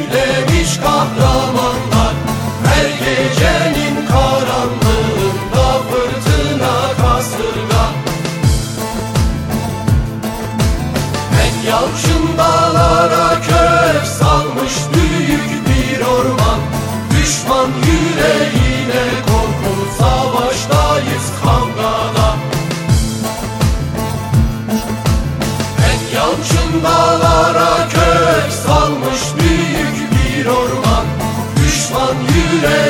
Eylemiş kahramanlar her gecenin karanlığında fırtına kasırga. En yalçın dağlara kök salmış büyük bir orman Düşman yüreği Chile.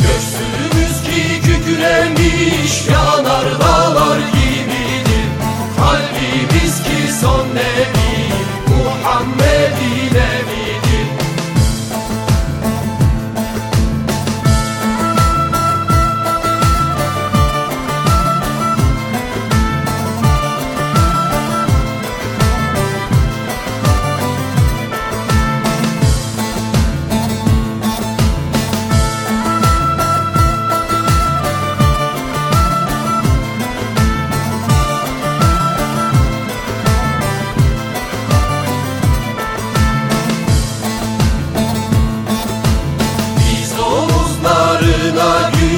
Göğsümüz ki kükremiş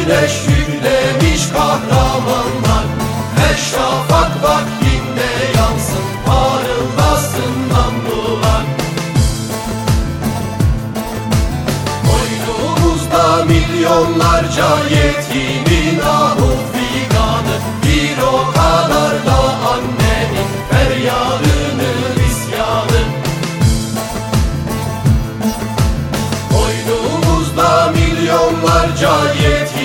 güneş yüklemiş kahramanlar. Her şafak vaktinde yansın parıldasın namlular. Boynumuzda milyonlarca yetimin ahu figanı. Bir o kadar da annenin feryadını isyanı. Boynumuzda milyonlarca yetimin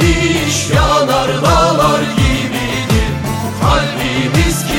diş yanar dağlar gibidir. Kalbimiz